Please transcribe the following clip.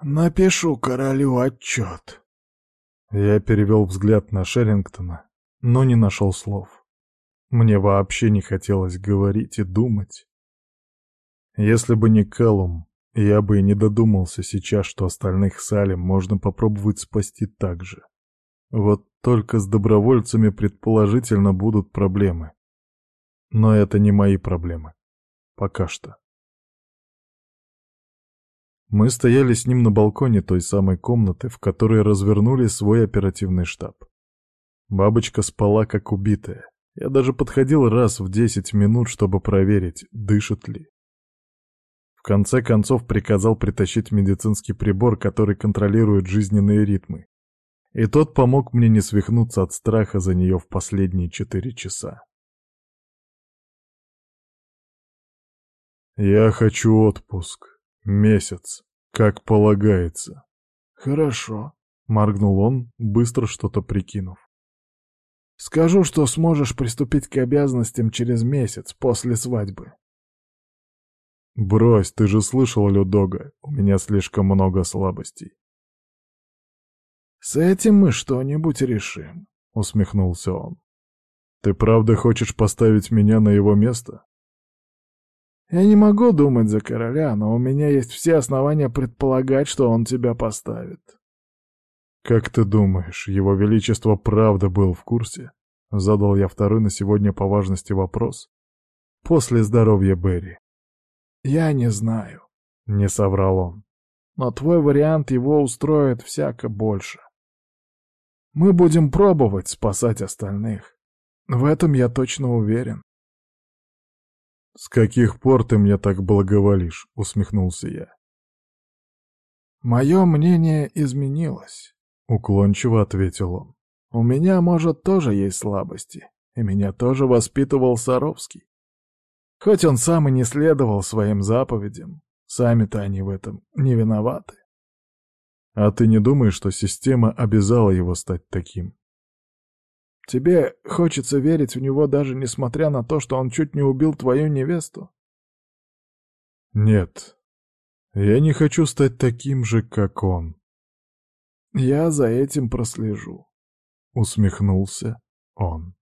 Напишу королю отчет. Я перевел взгляд на Шерингтона, но не нашел слов. Мне вообще не хотелось говорить и думать. Если бы не Кэллум, я бы и не додумался сейчас, что остальных Салем можно попробовать спасти так же. Вот только с добровольцами предположительно будут проблемы. Но это не мои проблемы. Пока что. Мы стояли с ним на балконе той самой комнаты, в которой развернули свой оперативный штаб. Бабочка спала как убитая. Я даже подходил раз в десять минут, чтобы проверить, дышит ли. В конце концов приказал притащить медицинский прибор, который контролирует жизненные ритмы. И тот помог мне не свихнуться от страха за нее в последние четыре часа. «Я хочу отпуск», Месяц, как полагается. Хорошо, моргнул он, быстро что-то прикинув. Скажу, что сможешь приступить к обязанностям через месяц после свадьбы. Брось, ты же слышал, Людога, у меня слишком много слабостей. С этим мы что-нибудь решим, усмехнулся он. Ты правда хочешь поставить меня на его место? Я не могу думать за короля, но у меня есть все основания предполагать, что он тебя поставит. Как ты думаешь, его величество правда был в курсе? Задал я второй на сегодня по важности вопрос. После здоровья Берри. Я не знаю, не соврал он. Но твой вариант его устроит всяко больше. Мы будем пробовать спасать остальных. В этом я точно уверен. «С каких пор ты мне так благоволишь?» — усмехнулся я. «Мое мнение изменилось», — уклончиво ответил он. «У меня, может, тоже есть слабости, и меня тоже воспитывал Саровский. Хоть он сам и не следовал своим заповедям, сами-то они в этом не виноваты». «А ты не думаешь, что система обязала его стать таким?» Тебе хочется верить в него даже несмотря на то, что он чуть не убил твою невесту? Нет. Я не хочу стать таким же, как он. Я за этим прослежу. Усмехнулся он.